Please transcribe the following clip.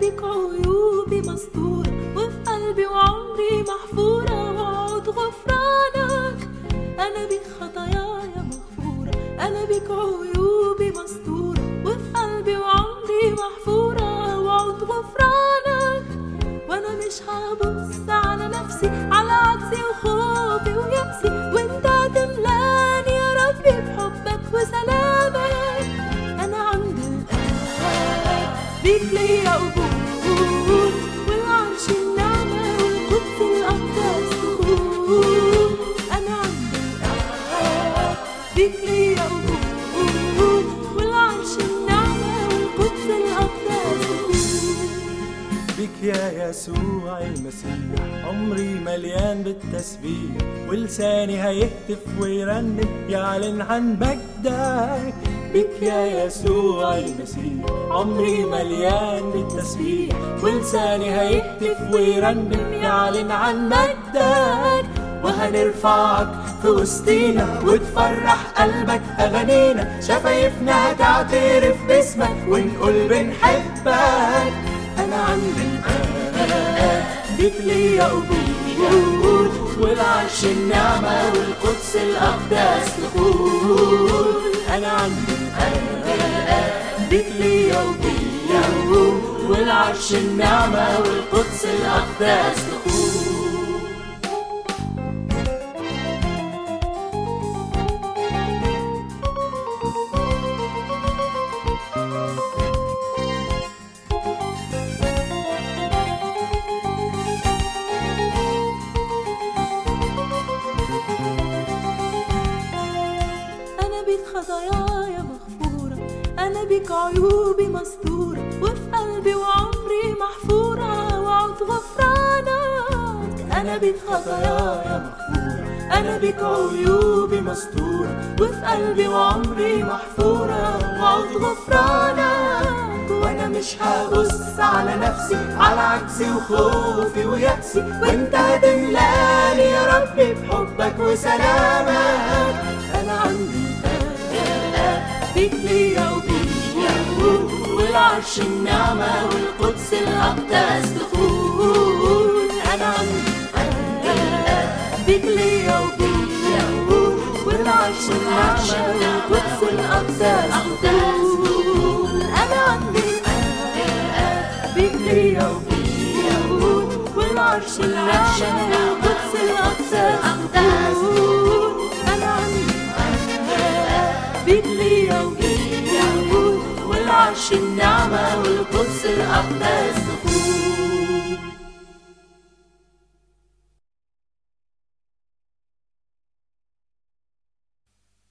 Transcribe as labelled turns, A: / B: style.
A: بيك عيوبي مستورة وفي قلبي وعمري محفورة مش هبص على نفسي على عجزي وخوفي ويأسي. وأنت هتملاني يا ربي بحبك وسلامك. أنا عند الآب بيك ليا قبول. والعرش النعمة والقدس الأقدس دخول أنا عند الآب بيك ليا قبول.
B: يسوع المسيح. عمري مليان بالتسبيح ولساني هيهتف ويرنم. يعلن عن مجدك بك يا يسوع المسيح. عمري مليان بالتسبيح ولساني هيهتف ويرنم. يعلن عن مجدك وهنرفعك في وسطينا. وتفرح قلبك أغانينا شفايفنا هتعترف باسمك. ونقول بنحبك. أنا عند الآب بيك ليا قبول والعرش النعمة والقدس الأقداس دخول أنا عند الآب بيك ليا قبول والعرش النعمة والقدس الأقداس دخول
A: خطاياي مغفورة أنا بيك عيوبي مستورة وفي قلبي وعمري محفورة وعود غفرانك أنا بيك خطاياي مغفورة أنا بيك عيوبي مستورة وفي قلبي وعمري محفورة وعود غفرانك
B: وأنا مش هبص على نفسي على عجزي وخوفي ويأسي. وأنت هتملأني يا ربي بحبك وسلامك. والعرش النعمة والقدس الأقداس دخول أنا عندي
A: بيك ليا وبيك
B: والعرش النعمة والقدس الأقداس دخول
A: النعمة